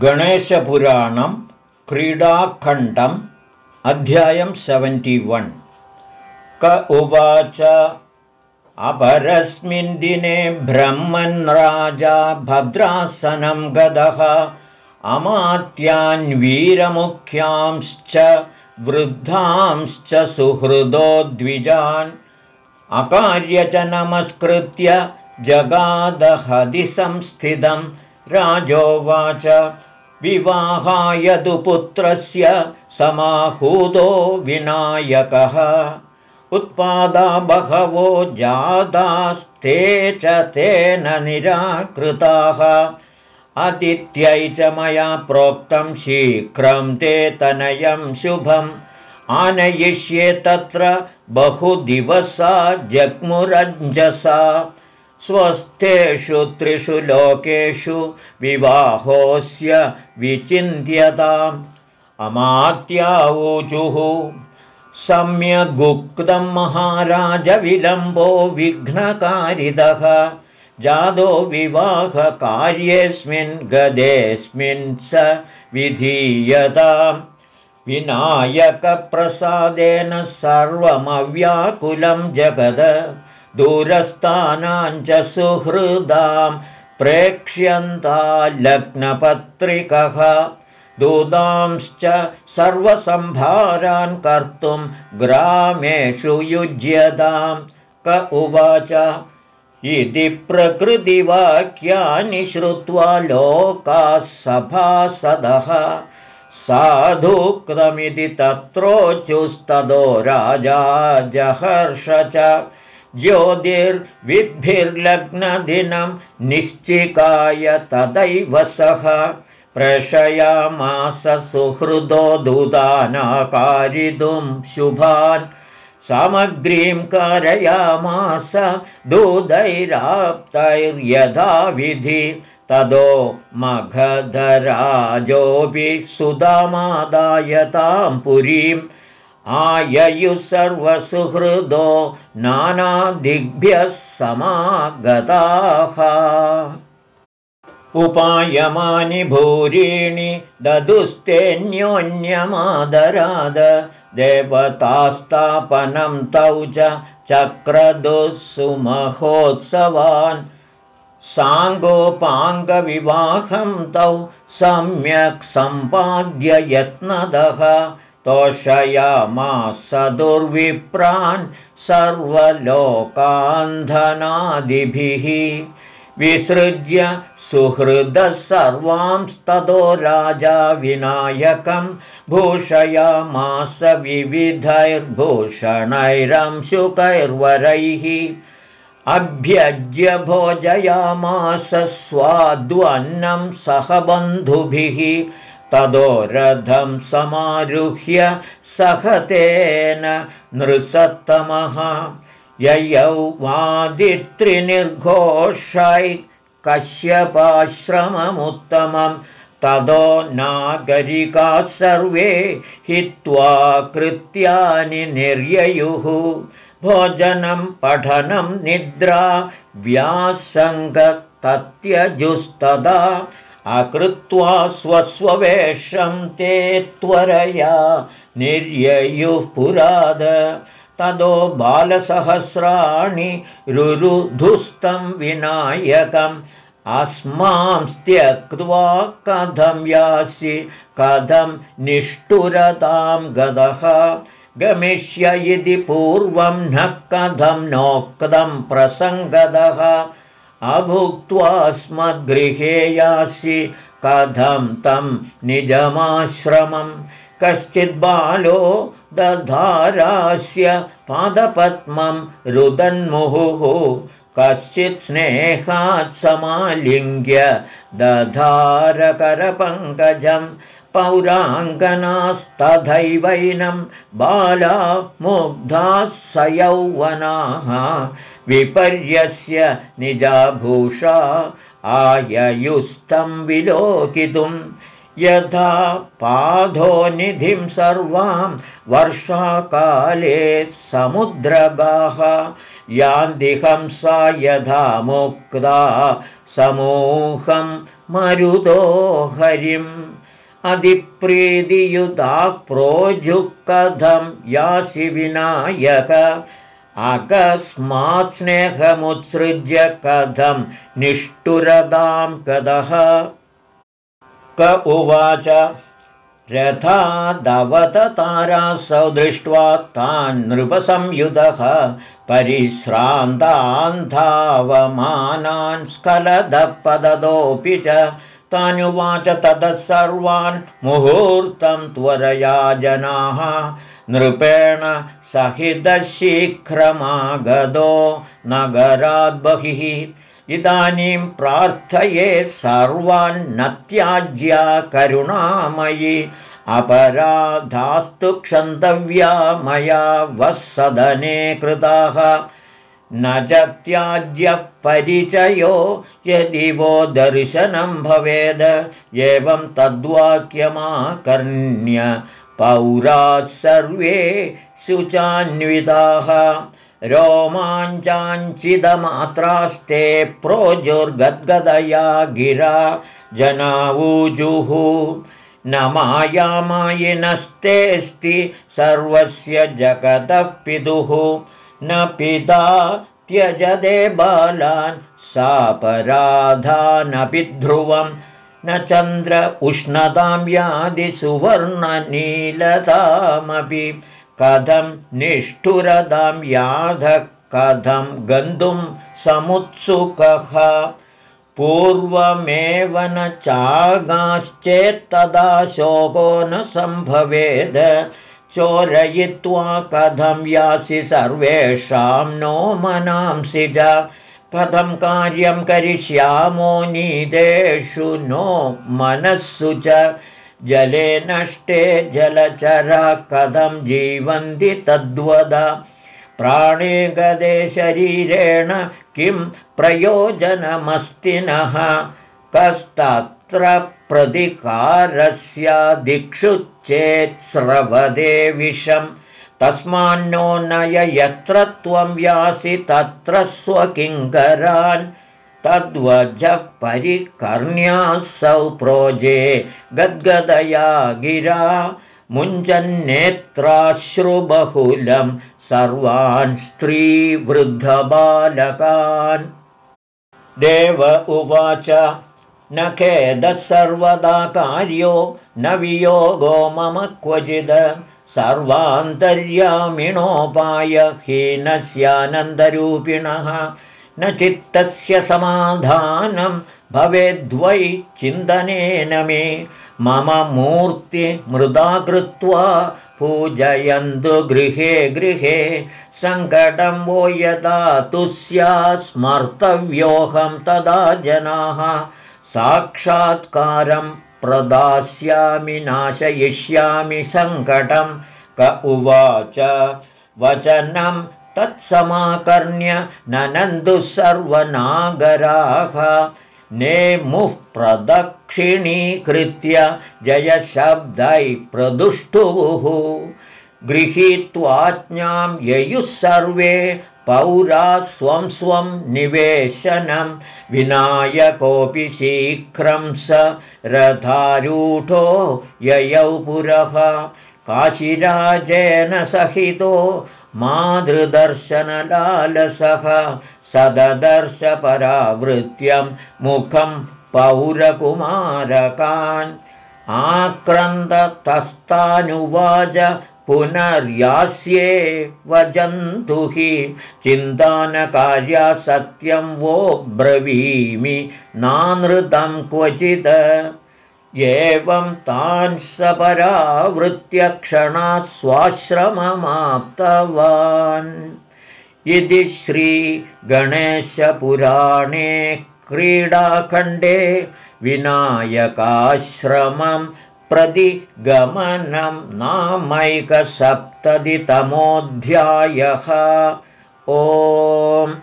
गणेशपुराणं क्रीडाखण्डम् अध्यायं seventy one. क उवाच अपरस्मिन् दिने ब्रह्मन् राजा भद्रासनं गदः अमात्यान्वीरमुख्यांश्च वृद्धांश्च सुहृदो द्विजान् अकार्य च नमस्कृत्य जगादहदिसंस्थितम् राजोवाच विवाहाय पुत्रस्य समाहूतो विनायकः। उत्पादा बहवो जातास्ते च तेन निराकृताः। अतिथ्यै च मया प्रोक्तं शीघ्रं ते तनयं शुभम्। आनयिष्ये तत्र बहुदिवसा जग्मुरञ्जसा स्वस्थेषु त्रिषु लोकेषु विवाहोऽस्य विचिन्त्यताम् अमात्यावूचुः सम्यगुक्तं महाराजविलम्बो विघ्नकारिदः जादो विवाहकार्येऽस्मिन् गदेऽस्मिन् स विधीयताम् विनायकप्रसादेन सर्वमव्याकुलं जगद दूरस्थानाञ्च सुहृदां प्रेक्ष्यन्ता लग्नपत्रिकः। दूतांश्च सर्वसम्भारान् कर्तुं ग्रामेषु युज्यतां क उवाच इति प्रकृतिवाक्यानि श्रुत्वा लोकाः सभासदः। साधुक्तमिति तत्रोचुस्तदो राजा जहर्ष च ज्योतिर्विद्भिर्लग्नदिनं निश्चिकाय तदैव सः प्रशयामास सुहृदो दूतानाकारितुं शुभान् सामग्रीं कारयामास दूतैराप्तैर्यथाविधि तदो मघधराजोऽपि सुदामादायतां पुरीम् आययुः सर्वसुहृदो नानादिग्भ्यः समागताः। उपायमानि भूरीणि ददुस्तेऽन्योन्यमादराद देवतास्तापनं तौ च चक्रदुःसुमहोत्सवान्। साङ्गोपाङ्गविवाहं तौ सम्यक् सम्पाद्य यत्नदः तोषयामास दुर्विप्रान् सर्वलोकान्धनादिभिः विसृज्य सुहृदः सर्वांस्ततो राजा विनायकं भूषयामास विविधैर्भूषणैरंशुकैर्वरैः अभ्यज्य भोजयामास स्वाद्वन्नं सह बन्धुभिः तदो रथं समारुह्य सहतेन नृसत्तमः। ययौ वादित्रिनिर्घोषै कश्यपाश्रममुत्तमं। तदो नागरिकाः सर्वे हित्वा कृत्यानि निर्ययुः। भोजनं पठनं निद्रा व्यासङ्गतत्यजुस्तदा अकृत्वा स्वस्ववेषं ते त्वरया निर्ययुः पुराद। तदो बालसहस्राणि रुरुधुस्तं विनायकम्। अस्मां त्यक्त्वा कथं यासि कथं निष्ठुरतां गदः। गमिष्य इति पूर्वं न कथं नोक्तं प्रसङ्गदः अभुक्त्वास्मद्गृहे यासि कथं तं निजमाश्रमं। कश्चिद्बालो दधारास्य पादपद्मं रुदन्मुहुः। कश्चित् स्नेहात् समालिङ्ग्य दधारकरपङ्कजं पौराङ्गनास्तथैवैनं बाला मुग्धाः स यौवनाः विपर्यस्य निजाभूषा आययुस्तं विलोकितुं यथा पाधोनिधिं सर्वां वर्षाकाले समुद्रगाः यान्दिहंसा यथा मुक्ता समूहं मरुतो हरिम् अधिप्रीतियुता प्रोजुकथं यासि विनायक अकस्मात् स्नेहमुत्सृज्य कथं निष्ठुरतां कदः? क उवाच रथादवततारासौ दृष्ट्वा तान् नृपसंयुधः परिश्रान्तान्धावमानान् स्खलदपदतोऽपि च तानुवाच ततः सर्वान् मुहूर्तं त्वरया जनाः। नृपेण सहितशीघ्रमागतो नगराद्बहिः इदानीं प्रार्थये सर्वान् त्याज्या करुणामयि अपराधास्तु क्षन्तव्या मया वःसदने कृताः। न च त्याज्यपरिचयो यदि वो दर्शनं भवेद् एवं तद्वाक्यमाकर्ण्य पौराः सर्वे शुचान्विताः रोमाञ्चाञ्चिदमात्रास्ते प्रोजुर्गद्गदया गिरा जनावूजुः। न मायामायिनस्तेऽस्ति सर्वस्य जगतः पितुः न पिता त्यजदे बालान् सापराधानपि ध्रुवं न चन्द्र उष्णतां यादिसुवर्णनीलतामपि कथं निष्ठुरदां याधः कथं गन्तुं समुत्सुकः। पूर्वमेव न चागाश्चेत्तदा शोको न सम्भवेद। चोरयित्वा कथं यासि सर्वेषां नो मनांसि च। कथं कार्यं करिष्यामो नीतेषु नो मनस्सु च जले नष्टे जलचरा कथं जीवन्ति तद्वद। प्राणे शरीरेण किं प्रयोजनमस्ति नः कस्तत्र प्रतिकारस्य चेत् स्रवदे विषं तस्मान्नो नय यत्र त्वं यासि तत्र स्वकिङ्करान् तद्वजः परिकर्ण्यासौ प्रोजे गद्गदया गिरा मुञ्चन्नेत्राश्रुबहुलं सर्वान् स्त्रीवृद्धबालकान्। देव उवाच न खेदः सर्वदा कार्यो न वियोगो मम क्वचिद्। सर्वान्तर्यामिणोपायहीनस्यानन्दरूपिणः न चित्तस्य समाधानं भवेद्वै चिन्तनेन मे। मम मूर्तिमृदा कृत्वा पूजयन्तु गृहे गृहे। सङ्कटं वो यदा तु स्मर्तव्योऽहं तदा जनाः। साक्षात्कारं प्रदास्यामि नाशयिष्यामि सङ्कटं। क उवाच वचनं तत्समाकर्ण्य ननन्दु सर्वनागराः। नेमुः प्रदक्षिणीकृत्य जयशब्दै प्रदुष्टुः। गृहीत्वाज्ञां ययुः सर्वे पौरा स्वं स्वं निवेशनं। विनायकोऽपि शीघ्रं स रथारूढो ययौ पुरः। काशिराजेन सहितो मातृदर्शनलालसः सददर्शपरावृत्यं मुखं पौरकुमारकान् आक्रन्दतस्तानुवाच पुनर्यास्ये वजन्तु हि चिन्तानकार्या सत्यं वो ब्रवीमि नानृतं क्वचित् एवं तान् सपरावृत्यक्षणात् स्वाश्रममाप्तवान्। इति श्रीगणेशपुराणे क्रीडाखण्डे विनायकाश्रमं प्रति गमनं नामैकसप्ततितमोऽध्यायः। ओम्